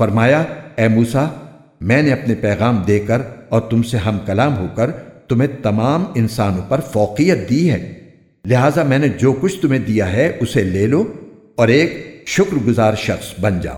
فرمایا، اے موسا میں نے اپنے پیغام دے کر اور تم سے ہم کلام ہو کر تمہیں تمام انسانوں پر فوقیت دی ہے۔ لہٰذا میں نے جو کچھ تمہیں دیا ہے اسے لے لو اور ایک شکر گزار شخص بن جاؤ۔